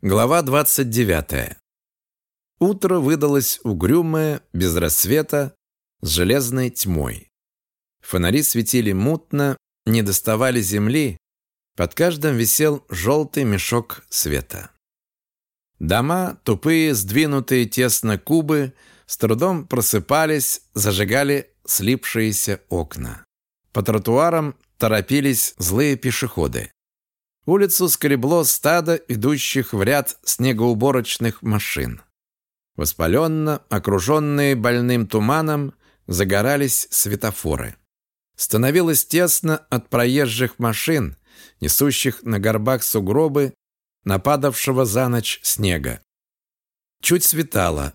Глава 29. Утро выдалось угрюмое, без рассвета, с железной тьмой. Фонари светили мутно, не доставали земли, под каждым висел желтый мешок света. Дома, тупые, сдвинутые тесно кубы, с трудом просыпались, зажигали слипшиеся окна. По тротуарам торопились злые пешеходы. Улицу скребло стадо идущих в ряд снегоуборочных машин. Воспаленно, окруженные больным туманом, загорались светофоры. Становилось тесно от проезжих машин, несущих на горбах сугробы, нападавшего за ночь снега. Чуть светало.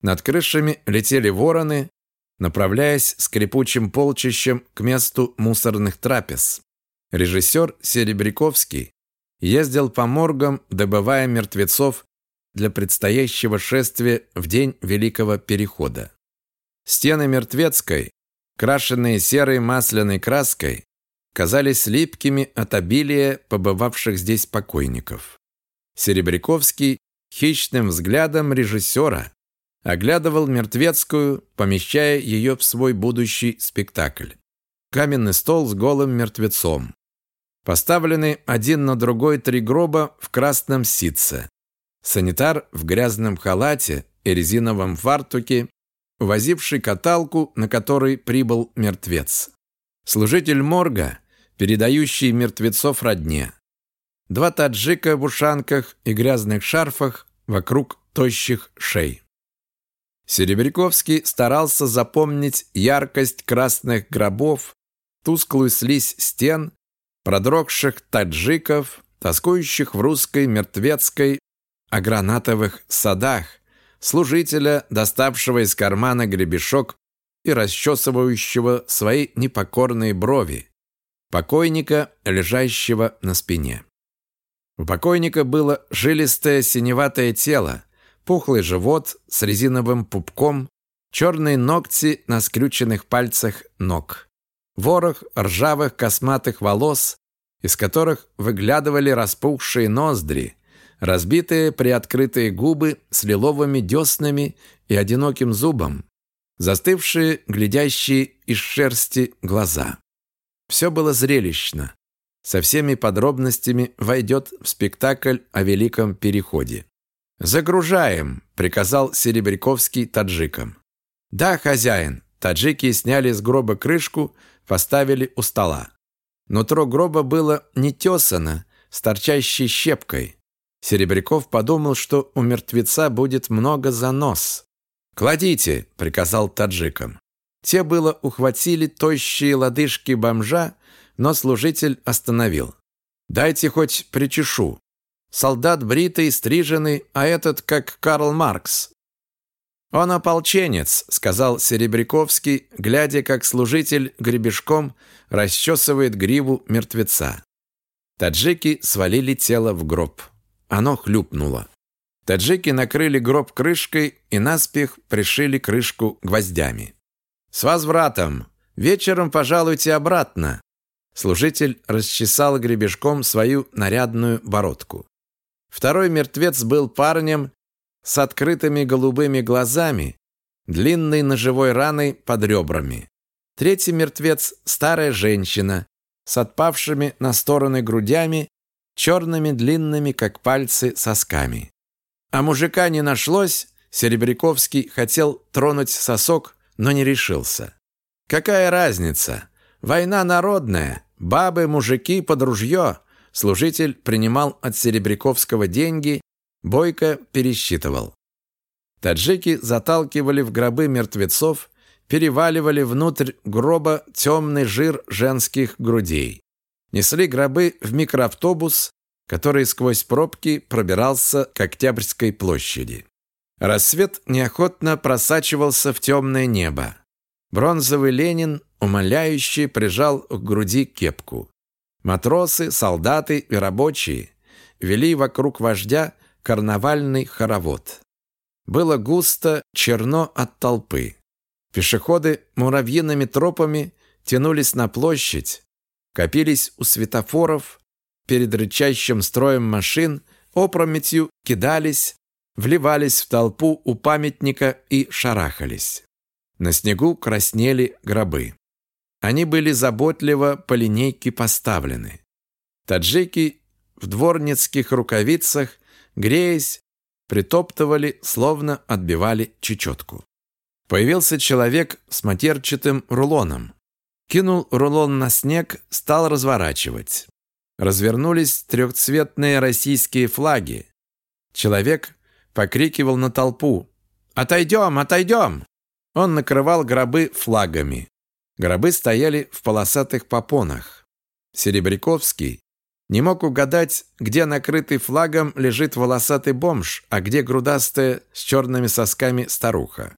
Над крышами летели вороны, направляясь скрипучим полчищем к месту мусорных трапез. Режиссер Серебряковский ездил по моргам, добывая мертвецов для предстоящего шествия в день Великого Перехода. Стены мертвецкой, крашенные серой масляной краской, казались липкими от обилия побывавших здесь покойников. Серебряковский хищным взглядом режиссера оглядывал мертвецкую, помещая ее в свой будущий спектакль. Каменный стол с голым мертвецом. Поставлены один на другой три гроба в красном ситце. Санитар в грязном халате и резиновом фартуке, возивший каталку, на которой прибыл мертвец. Служитель морга, передающий мертвецов родне. Два таджика в ушанках и грязных шарфах вокруг тощих шей. Серебряковский старался запомнить яркость красных гробов, тусклую слизь стен продрогших таджиков, тоскующих в русской мертвецкой о гранатовых садах, служителя, доставшего из кармана гребешок и расчесывающего свои непокорные брови, покойника, лежащего на спине. У покойника было жилистое синеватое тело, пухлый живот с резиновым пупком, черные ногти на скрюченных пальцах ног ворох ржавых косматых волос, из которых выглядывали распухшие ноздри, разбитые приоткрытые губы с лиловыми деснами и одиноким зубом, застывшие, глядящие из шерсти глаза. Все было зрелищно. Со всеми подробностями войдет в спектакль о Великом Переходе. «Загружаем», — приказал Серебряковский таджикам. «Да, хозяин». Таджики сняли с гроба крышку, поставили у стола. Нутро гроба было не тесано, с торчащей щепкой. Серебряков подумал, что у мертвеца будет много занос. «Кладите», — приказал таджикам. Те было ухватили тощие лодыжки бомжа, но служитель остановил. «Дайте хоть причешу. Солдат бритый, стриженный, а этот как Карл Маркс. «Он ополченец», — сказал Серебряковский, глядя, как служитель гребешком расчесывает гриву мертвеца. Таджики свалили тело в гроб. Оно хлюпнуло. Таджики накрыли гроб крышкой и наспех пришили крышку гвоздями. «С возвратом! Вечером пожалуйте обратно!» Служитель расчесал гребешком свою нарядную бородку. Второй мертвец был парнем с открытыми голубыми глазами, длинной ножевой раной под ребрами. Третий мертвец – старая женщина с отпавшими на стороны грудями, черными длинными, как пальцы, сосками. А мужика не нашлось, Серебряковский хотел тронуть сосок, но не решился. Какая разница? Война народная, бабы, мужики под ружье. Служитель принимал от Серебряковского деньги Бойко пересчитывал. Таджики заталкивали в гробы мертвецов, переваливали внутрь гроба темный жир женских грудей. Несли гробы в микроавтобус, который сквозь пробки пробирался к Октябрьской площади. Рассвет неохотно просачивался в темное небо. Бронзовый Ленин, умоляющий, прижал к груди кепку. Матросы, солдаты и рабочие вели вокруг вождя карнавальный хоровод. Было густо, черно от толпы. Пешеходы муравьиными тропами тянулись на площадь, копились у светофоров, перед рычащим строем машин опрометью кидались, вливались в толпу у памятника и шарахались. На снегу краснели гробы. Они были заботливо по линейке поставлены. Таджики в дворницких рукавицах, греясь, притоптывали, словно отбивали чечетку. Появился человек с матерчатым рулоном. Кинул рулон на снег, стал разворачивать. Развернулись трехцветные российские флаги. Человек покрикивал на толпу «Отойдем, отойдем!» Он накрывал гробы флагами. Гробы стояли в полосатых попонах. Серебряковский не мог угадать, где накрытый флагом лежит волосатый бомж, а где грудастая с черными сосками старуха.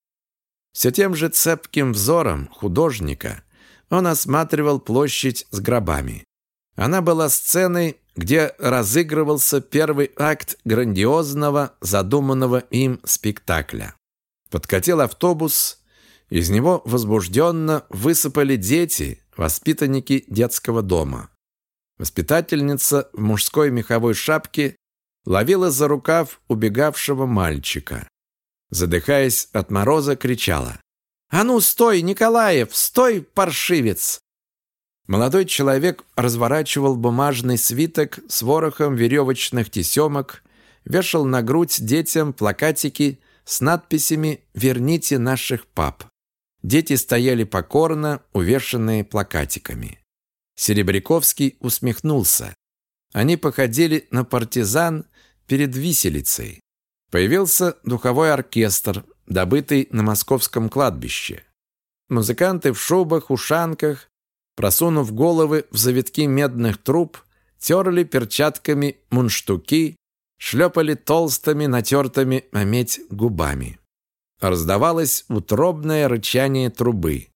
Все тем же цепким взором художника он осматривал площадь с гробами. Она была сценой, где разыгрывался первый акт грандиозного, задуманного им спектакля. Подкатил автобус, из него возбужденно высыпали дети, воспитанники детского дома. Воспитательница в мужской меховой шапке ловила за рукав убегавшего мальчика. Задыхаясь от мороза, кричала. «А ну, стой, Николаев! Стой, паршивец!» Молодой человек разворачивал бумажный свиток с ворохом веревочных тесемок, вешал на грудь детям плакатики с надписями «Верните наших пап». Дети стояли покорно, увешанные плакатиками. Серебряковский усмехнулся. Они походили на партизан перед виселицей. Появился духовой оркестр, добытый на московском кладбище. Музыканты в шубах, ушанках, просунув головы в завитки медных труб, терли перчатками мунштуки, шлепали толстыми, натертыми на медь губами. Раздавалось утробное рычание трубы.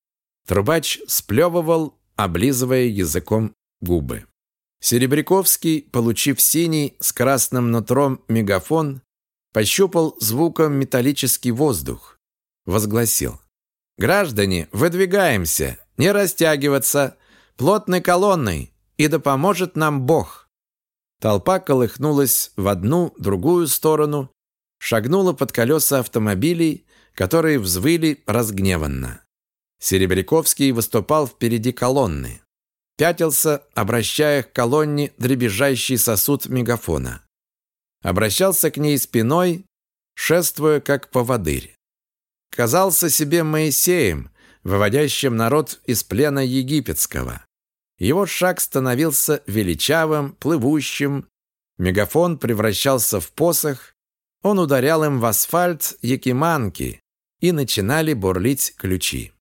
Трубач сплевывал, облизывая языком губы. Серебряковский, получив синий с красным нутром мегафон, пощупал звуком металлический воздух. Возгласил. «Граждане, выдвигаемся! Не растягиваться! Плотной колонной! И да поможет нам Бог!» Толпа колыхнулась в одну, другую сторону, шагнула под колеса автомобилей, которые взвыли разгневанно. Серебряковский выступал впереди колонны. Пятился, обращая к колонне дребезжащий сосуд мегафона. Обращался к ней спиной, шествуя как поводырь. Казался себе Моисеем, выводящим народ из плена египетского. Его шаг становился величавым, плывущим, мегафон превращался в посох, он ударял им в асфальт якиманки, и начинали бурлить ключи.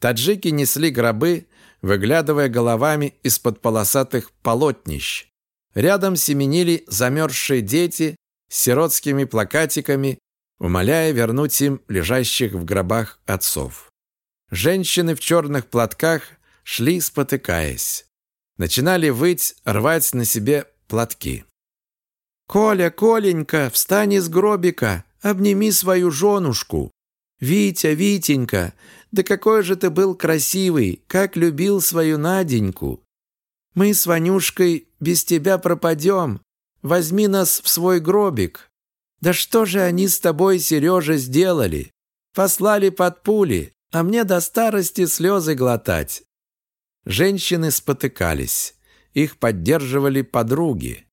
Таджики несли гробы, выглядывая головами из-под полосатых полотнищ. Рядом семенили замерзшие дети с сиротскими плакатиками, умоляя вернуть им лежащих в гробах отцов. Женщины в черных платках шли, спотыкаясь. Начинали выть, рвать на себе платки. «Коля, Коленька, встань из гробика, обними свою женушку!» «Витя, Витенька, да какой же ты был красивый, как любил свою Наденьку! Мы с Ванюшкой без тебя пропадем, возьми нас в свой гробик!» «Да что же они с тобой, Сережа, сделали? Послали под пули, а мне до старости слезы глотать!» Женщины спотыкались, их поддерживали подруги.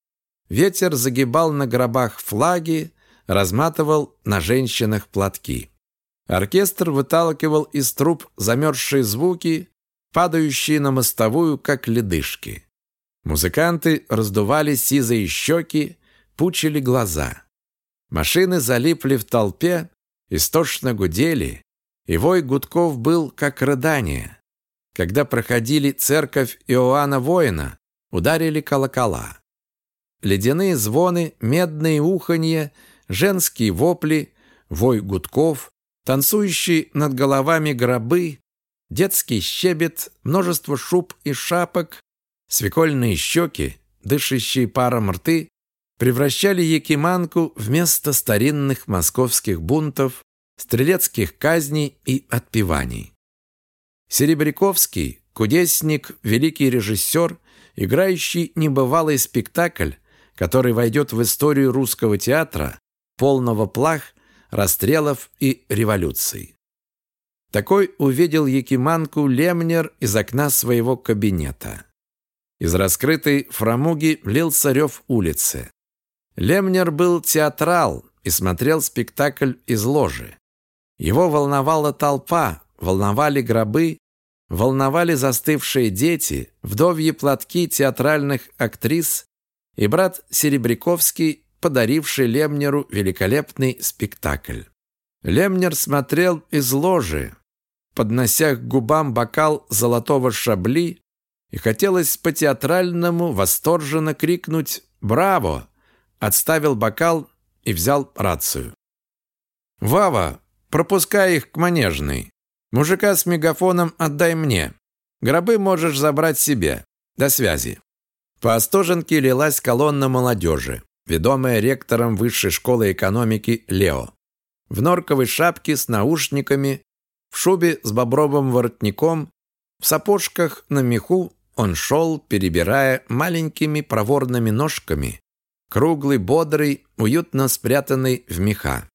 Ветер загибал на гробах флаги, разматывал на женщинах платки. Оркестр выталкивал из труб замерзшие звуки, падающие на мостовую, как ледышки. Музыканты раздували сизые щеки, пучили глаза. Машины залипли в толпе, истошно гудели, и вой гудков был как рыдание. Когда проходили церковь Иоанна Воина, ударили колокола. Ледяные звоны, медные уханье, женские вопли, вой гудков, танцующие над головами гробы, детский щебет, множество шуб и шапок, свекольные щеки, дышащие паром рты, превращали Якиманку в место старинных московских бунтов, стрелецких казней и отпеваний. Серебряковский, кудесник, великий режиссер, играющий небывалый спектакль, который войдет в историю русского театра, полного плах, расстрелов и революций. Такой увидел Якиманку Лемнер из окна своего кабинета. Из раскрытой фрамуги лился рев улицы. Лемнер был театрал и смотрел спектакль из ложи. Его волновала толпа, волновали гробы, волновали застывшие дети, вдовьи платки театральных актрис и брат Серебряковский, подаривший Лемнеру великолепный спектакль. Лемнер смотрел из ложи, поднося к губам бокал золотого шабли, и хотелось по-театральному восторженно крикнуть «Браво!», отставил бокал и взял рацию. «Вава, пропускай их к манежной. Мужика с мегафоном отдай мне. Гробы можешь забрать себе. До связи». По Остоженке лилась колонна молодежи, ведомая ректором Высшей школы экономики Лео. В норковой шапке с наушниками, в шубе с бобровым воротником, в сапожках на меху он шел, перебирая маленькими проворными ножками, круглый, бодрый, уютно спрятанный в меха.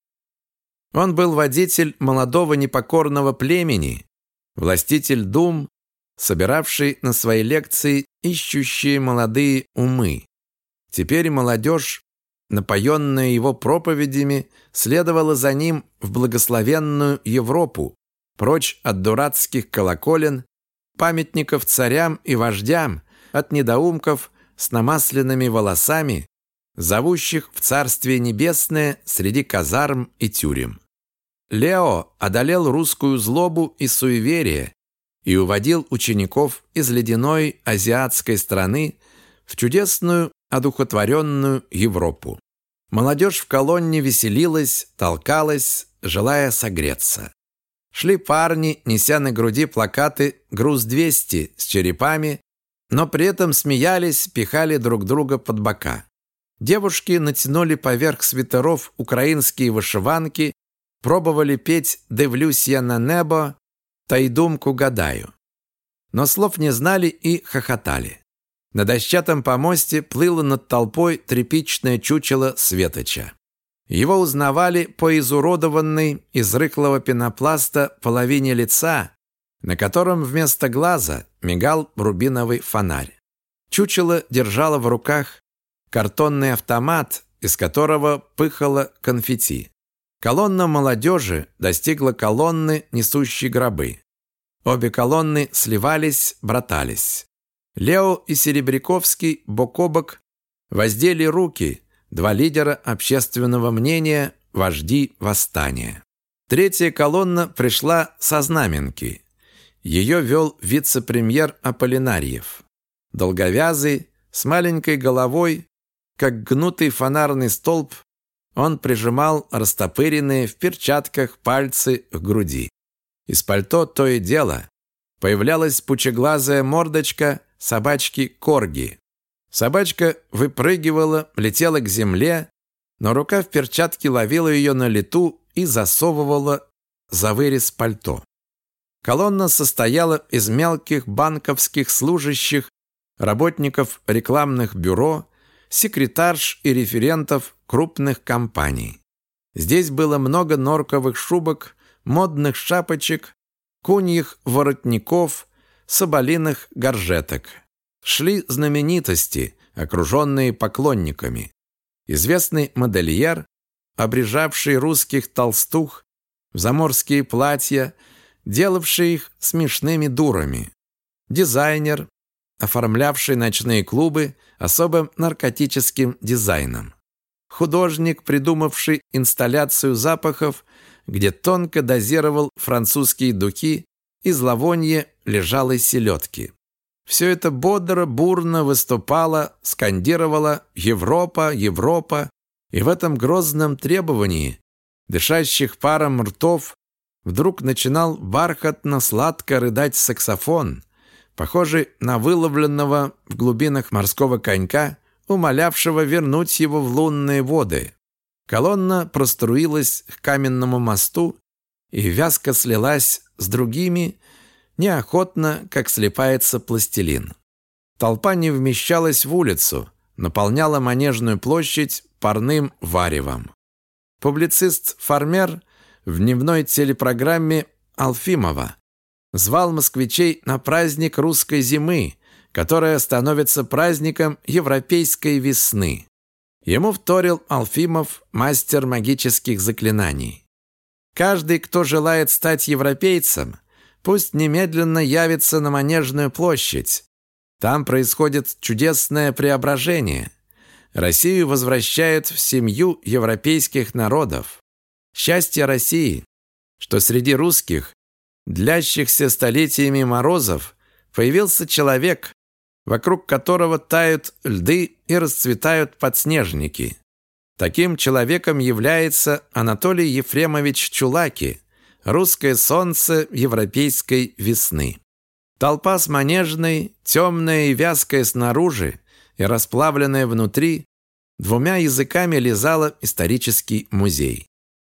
Он был водитель молодого непокорного племени, властитель дум, собиравший на свои лекции ищущие молодые умы. Теперь молодежь, напоенная его проповедями, следовала за ним в благословенную Европу, прочь от дурацких колоколен, памятников царям и вождям, от недоумков с намасленными волосами, зовущих в Царствие Небесное среди казарм и тюрем. Лео одолел русскую злобу и суеверие и уводил учеников из ледяной азиатской страны в чудесную, одухотворенную Европу. Молодежь в колонне веселилась, толкалась, желая согреться. Шли парни, неся на груди плакаты «Груз-200» с черепами, но при этом смеялись, пихали друг друга под бока. Девушки натянули поверх свитеров украинские вышиванки, пробовали петь «Дивлюсь я на небо», «Тайдумку гадаю». Но слов не знали и хохотали. На дощатом помосте плыло над толпой тряпичное чучело Светоча. Его узнавали по изуродованной из рыхлого пенопласта половине лица, на котором вместо глаза мигал рубиновый фонарь. Чучело держало в руках картонный автомат, из которого пыхало конфетти. Колонна молодежи достигла колонны, несущей гробы. Обе колонны сливались, братались. Лео и Серебряковский бок о бок воздели руки, два лидера общественного мнения, вожди восстания. Третья колонна пришла со знаменки. Ее вел вице-премьер Аполлинарьев. Долговязый, с маленькой головой, как гнутый фонарный столб, он прижимал растопыренные в перчатках пальцы к груди. Из пальто то и дело появлялась пучеглазая мордочка собачки Корги. Собачка выпрыгивала, летела к земле, но рука в перчатке ловила ее на лету и засовывала за вырез пальто. Колонна состояла из мелких банковских служащих, работников рекламных бюро, секретарш и референтов крупных компаний. Здесь было много норковых шубок, модных шапочек, куньих воротников, соболиных горжеток. Шли знаменитости, окруженные поклонниками. Известный модельер, обрежавший русских толстух в заморские платья, делавший их смешными дурами. Дизайнер, оформлявший ночные клубы особым наркотическим дизайном. Художник, придумавший инсталляцию запахов, где тонко дозировал французские духи и зловонье лежалой селедки. Все это бодро, бурно выступало, скандировало «Европа, Европа», и в этом грозном требовании, дышащих паром ртов, вдруг начинал бархатно-сладко рыдать саксофон – похожий на выловленного в глубинах морского конька, умолявшего вернуть его в лунные воды. Колонна проструилась к каменному мосту и вязко слилась с другими, неохотно, как слипается пластилин. Толпа не вмещалась в улицу, наполняла Манежную площадь парным варевом. Публицист-фармер в дневной телепрограмме Алфимова звал москвичей на праздник русской зимы, которая становится праздником европейской весны. Ему вторил Алфимов, мастер магических заклинаний. Каждый, кто желает стать европейцем, пусть немедленно явится на Манежную площадь. Там происходит чудесное преображение. Россию возвращают в семью европейских народов. Счастье России, что среди русских, длящихся столетиями морозов, появился человек, вокруг которого тают льды и расцветают подснежники. Таким человеком является Анатолий Ефремович Чулаки, русское солнце европейской весны. Толпа с манежной, темная и вязкая снаружи и расплавленная внутри, двумя языками лизала исторический музей.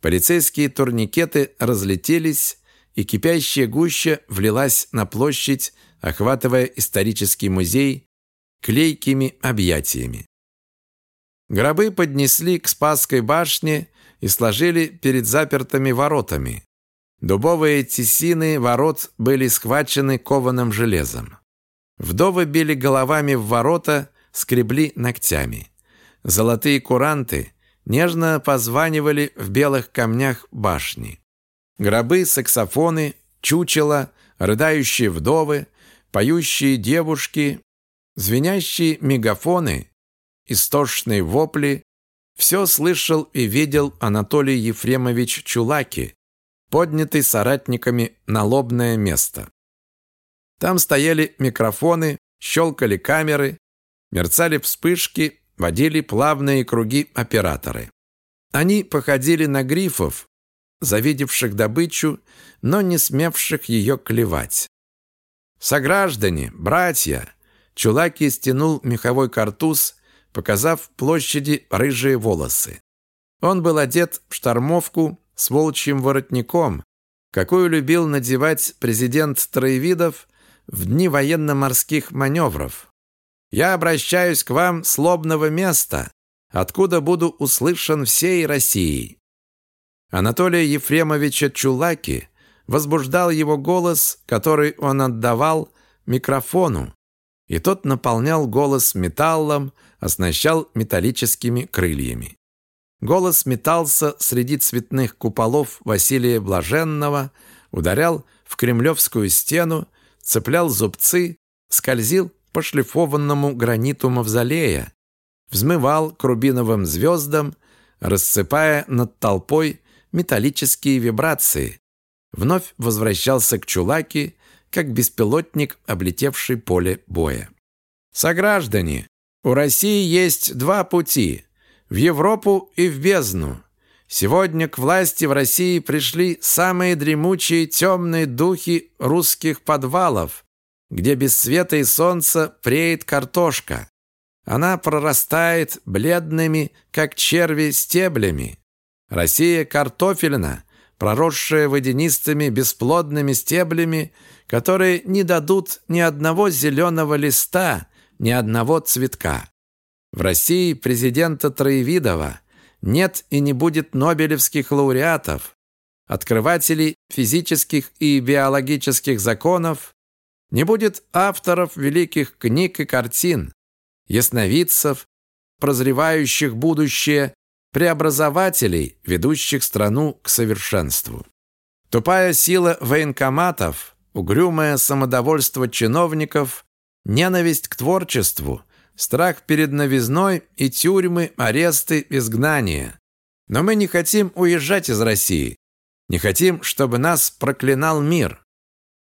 Полицейские турникеты разлетелись, и кипящая гуща влилась на площадь, охватывая исторический музей клейкими объятиями. Гробы поднесли к Спасской башне и сложили перед запертыми воротами. Дубовые тесины ворот были схвачены кованым железом. Вдовы били головами в ворота, скребли ногтями. Золотые куранты нежно позванивали в белых камнях башни. Гробы, саксофоны, чучела, рыдающие вдовы, поющие девушки, звенящие мегафоны, истошные вопли – все слышал и видел Анатолий Ефремович Чулаки, поднятый соратниками на лобное место. Там стояли микрофоны, щелкали камеры, мерцали вспышки, водили плавные круги операторы. Они походили на грифов, завидевших добычу, но не смевших ее клевать. «Сограждане, братья!» Чулаки стянул меховой картуз, показав площади рыжие волосы. Он был одет в штормовку с волчьим воротником, какую любил надевать президент Троевидов в дни военно-морских маневров. Я обращаюсь к вам с лобного места, откуда буду услышан всей Россией. Анатолия Ефремовича Чулаки возбуждал его голос, который он отдавал микрофону, и тот наполнял голос металлом, оснащал металлическими крыльями. Голос метался среди цветных куполов Василия Блаженного, ударял в кремлевскую стену, цеплял зубцы, скользил по шлифованному граниту мавзолея, взмывал к рубиновым звездам, рассыпая над толпой металлические вибрации, вновь возвращался к Чулаке, как беспилотник, облетевший поле боя. «Сограждане, у России есть два пути в Европу и в бездну. Сегодня к власти в России пришли самые дремучие темные духи русских подвалов, где без света и солнца преет картошка. Она прорастает бледными, как черви, стеблями. Россия картофельна, проросшая водянистыми бесплодными стеблями, которые не дадут ни одного зеленого листа, ни одного цветка. В России президента Троевидова нет и не будет нобелевских лауреатов, открывателей физических и биологических законов, не будет авторов великих книг и картин, ясновидцев, прозревающих будущее, преобразователей, ведущих страну к совершенству. Тупая сила военкоматов, угрюмое самодовольство чиновников, ненависть к творчеству – страх перед новизной и тюрьмы, аресты, изгнания. Но мы не хотим уезжать из России. Не хотим, чтобы нас проклинал мир.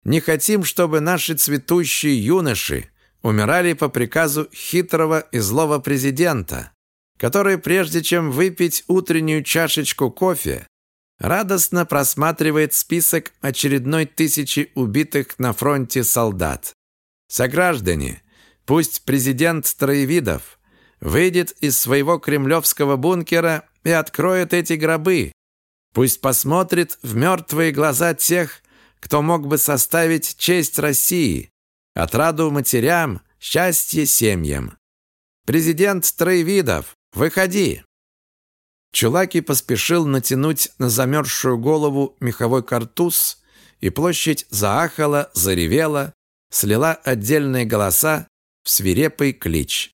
Не хотим, чтобы наши цветущие юноши умирали по приказу хитрого и злого президента, который, прежде чем выпить утреннюю чашечку кофе, радостно просматривает список очередной тысячи убитых на фронте солдат. Сограждане, Пусть президент Троевидов выйдет из своего кремлевского бункера и откроет эти гробы. Пусть посмотрит в мертвые глаза тех, кто мог бы составить честь России, отраду матерям, счастье семьям. Президент Троевидов, выходи!» Чулаки поспешил натянуть на замерзшую голову меховой картуз, и площадь заахала, заревела, слила отдельные голоса в свирепый клич.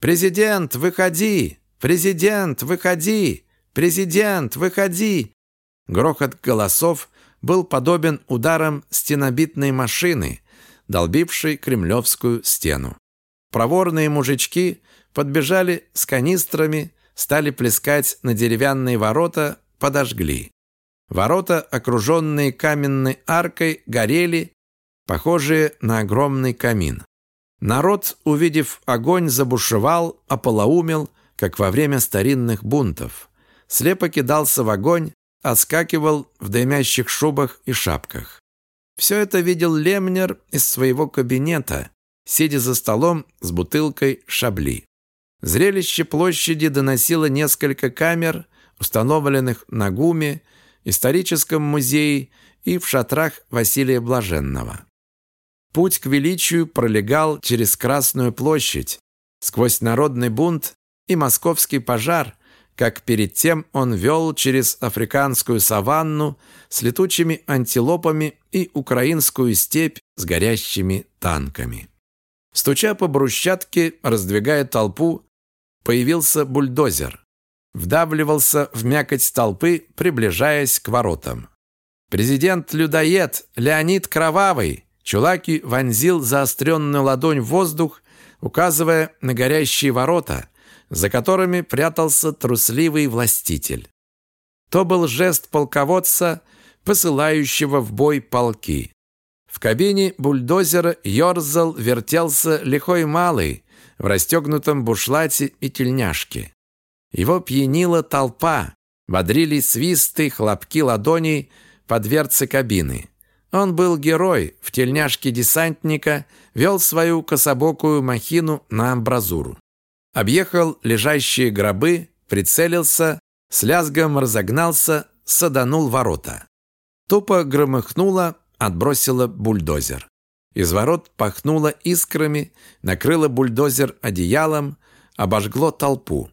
«Президент, выходи! Президент, выходи! Президент, выходи!» Грохот голосов был подобен ударам стенобитной машины, долбившей кремлевскую стену. Проворные мужички подбежали с канистрами, стали плескать на деревянные ворота, подожгли. Ворота, окруженные каменной аркой, горели, похожие на огромный камин. Народ, увидев огонь, забушевал, ополоумел, как во время старинных бунтов. Слепо кидался в огонь, отскакивал в дымящих шубах и шапках. Все это видел Лемнер из своего кабинета, сидя за столом с бутылкой шабли. Зрелище площади доносило несколько камер, установленных на ГУМе, историческом музее и в шатрах Василия Блаженного. Путь к величию пролегал через Красную площадь, сквозь народный бунт и московский пожар, как перед тем он вел через африканскую саванну с летучими антилопами и украинскую степь с горящими танками. Стуча по брусчатке, раздвигая толпу, появился бульдозер. Вдавливался в мякоть толпы, приближаясь к воротам. Президент-людоед Леонид Кровавый Чулаки вонзил заостренную ладонь в воздух, указывая на горящие ворота, за которыми прятался трусливый властитель. То был жест полководца, посылающего в бой полки. В кабине бульдозера ерзал, вертелся лихой малый, в расстегнутом бушлате и тельняшке. Его пьянила толпа, бодрили свисты, хлопки ладоней по дверце кабины. Он был герой, в тельняшке десантника вел свою кособокую махину на амбразуру. Объехал лежащие гробы, прицелился, с лязгом разогнался, саданул ворота. Тупо громыхнуло, отбросило бульдозер. Из ворот пахнуло искрами, накрыло бульдозер одеялом, обожгло толпу.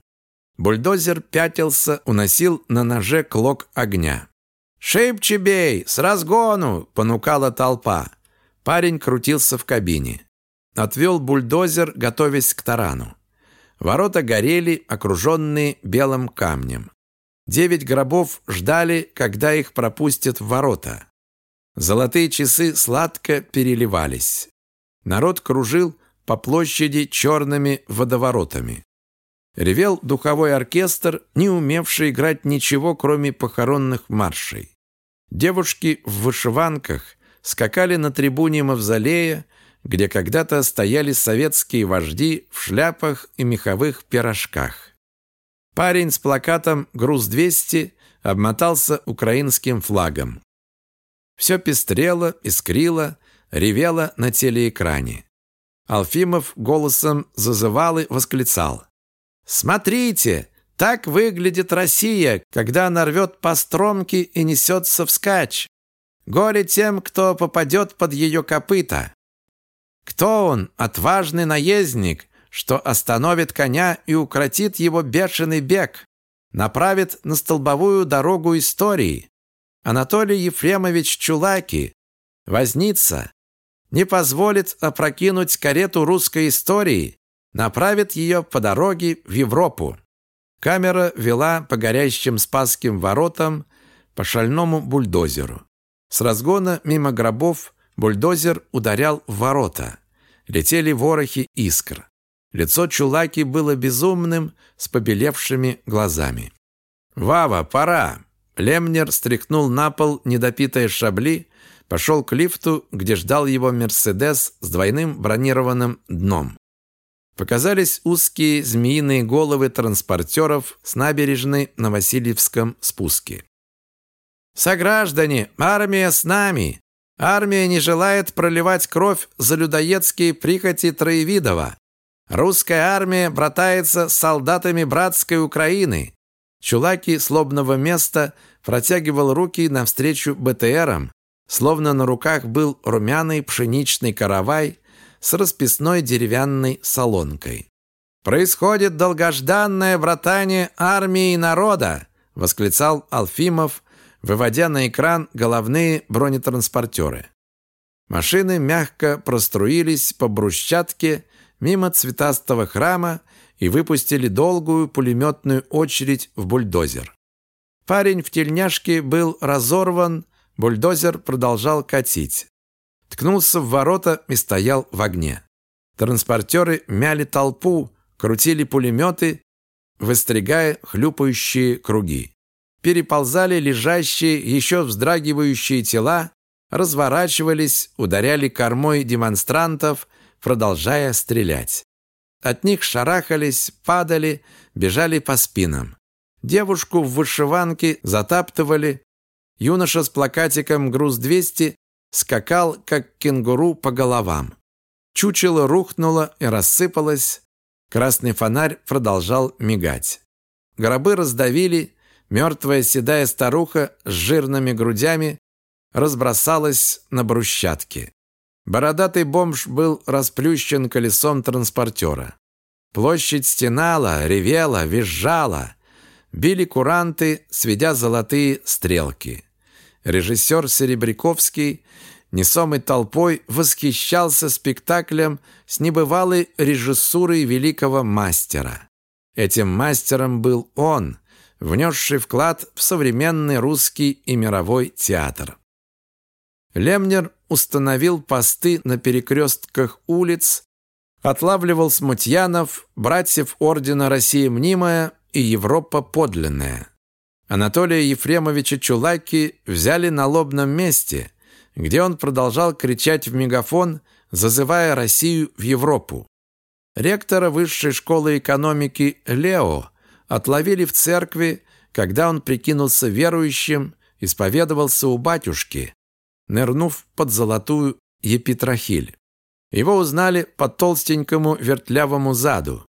Бульдозер пятился, уносил на ноже клок огня. «Шибче бей! С разгону!» – понукала толпа. Парень крутился в кабине. Отвел бульдозер, готовясь к тарану. Ворота горели, окруженные белым камнем. Девять гробов ждали, когда их пропустят в ворота. Золотые часы сладко переливались. Народ кружил по площади черными водоворотами. Ревел духовой оркестр, не умевший играть ничего, кроме похоронных маршей. Девушки в вышиванках скакали на трибуне мавзолея, где когда-то стояли советские вожди в шляпах и меховых пирожках. Парень с плакатом «Груз-200» обмотался украинским флагом. Все пестрело, искрило, ревело на телеэкране. Алфимов голосом зазывал и восклицал. «Смотрите! Так выглядит Россия, когда она рвет по стромке и несется вскачь. Горе тем, кто попадет под ее копыта. Кто он, отважный наездник, что остановит коня и укротит его бешеный бег, направит на столбовую дорогу истории? Анатолий Ефремович Чулаки, возница, не позволит опрокинуть карету русской истории, направит ее по дороге в Европу. Камера вела по горящим Спасским воротам по шальному бульдозеру. С разгона мимо гробов бульдозер ударял в ворота. Летели ворохи искр. Лицо Чулаки было безумным, с побелевшими глазами. «Вава, пора!» Лемнер стряхнул на пол недопитые шабли, пошел к лифту, где ждал его «Мерседес» с двойным бронированным дном. Показались узкие змеиные головы транспортеров с набережной на Васильевском спуске. «Сограждане, армия с нами! Армия не желает проливать кровь за людоедские прихоти Троевидова. Русская армия братается с солдатами братской Украины. Чулаки слобного места протягивал руки навстречу БТРам, словно на руках был румяный пшеничный каравай с расписной деревянной солонкой. «Происходит долгожданное братание армии и народа!» — восклицал Алфимов, выводя на экран головные бронетранспортеры. Машины мягко проструились по брусчатке мимо цветастого храма и выпустили долгую пулеметную очередь в бульдозер. Парень в тельняшке был разорван, бульдозер продолжал катить. Ткнулся в ворота и стоял в огне. Транспортеры мяли толпу, крутили пулеметы, выстригая хлюпающие круги. Переползали лежащие, еще вздрагивающие тела, разворачивались, ударяли кормой демонстрантов, продолжая стрелять. От них шарахались, падали, бежали по спинам. Девушку в вышиванке затаптывали. Юноша с плакатиком «Груз-200» скакал, как кенгуру, по головам. Чучело рухнуло и рассыпалось. Красный фонарь продолжал мигать. Гробы раздавили, мертвая седая старуха с жирными грудями разбросалась на брусчатке. Бородатый бомж был расплющен колесом транспортера. Площадь стенала, ревела, визжала. Били куранты, сведя золотые стрелки. Режиссер Серебряковский, несомый толпой, восхищался спектаклем с небывалой режиссурой великого мастера. Этим мастером был он, внесший вклад в современный русский и мировой театр. Лемнер установил посты на перекрестках улиц, отлавливал смутьянов, братьев Ордена России Мнимая и Европа Подлинная. Анатолия Ефремовича Чулаки взяли на лобном месте, где он продолжал кричать в мегафон, зазывая Россию в Европу. Ректора Высшей школы экономики Лео отловили в церкви, когда он прикинулся верующим, исповедовался у батюшки, нырнув под золотую епитрахиль. Его узнали по толстенькому вертлявому заду.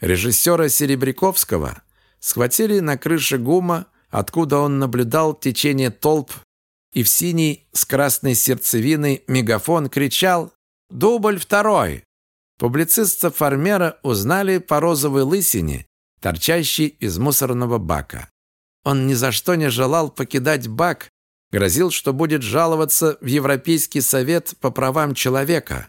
Режиссера Серебряковского схватили на крыше ГУМа, откуда он наблюдал течение толп, и в синий с красной сердцевиной мегафон кричал «Дубль второй!». Публициста Фармера узнали по розовой лысине, торчащей из мусорного бака. Он ни за что не желал покидать бак, Грозил, что будет жаловаться в Европейский совет по правам человека.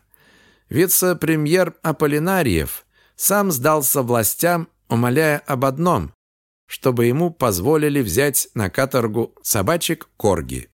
Вице-премьер Аполлинариев сам сдался властям, умоляя об одном, чтобы ему позволили взять на каторгу собачек Корги.